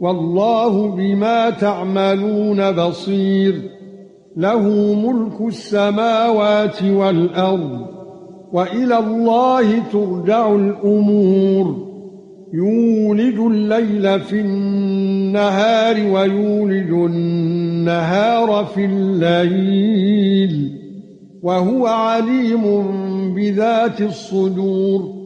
والله بما تعملون بصير. له ملك السماوات والأرض وإلى الله ترجع الأمور. يولج الليل في النهار ويولج النهار في الليل وهو عليم بذات الصدور.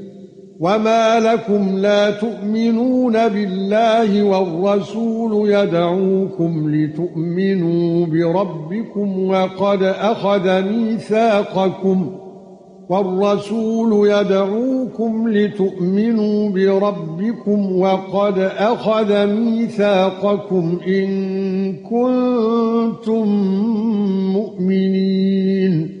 وما لكم لا تؤمنون بالله والرسول يدعوكم لتؤمنوا بربكم وقد اخذ ميثاقكم والرسول يدعوكم لتؤمنوا بربكم وقد اخذ ميثاقكم ان كنتم مؤمنين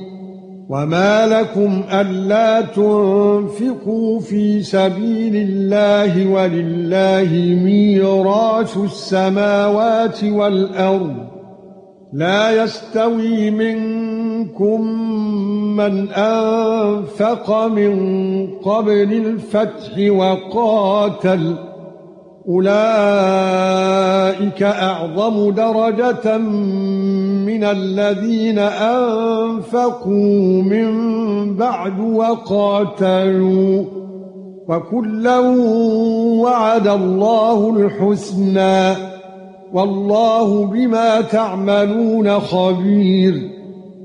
وما لكم الا تنفقوا في سبيل الله ولله ميراث السماوات والارض لا يستوي منكم من انفق من قبل الفتح وقاتل أولئك أعظم درجة من الذين أنفقوا من بعد وقاتلوا وكلا وعد الله الحسنى. والله بما تعملون خبير.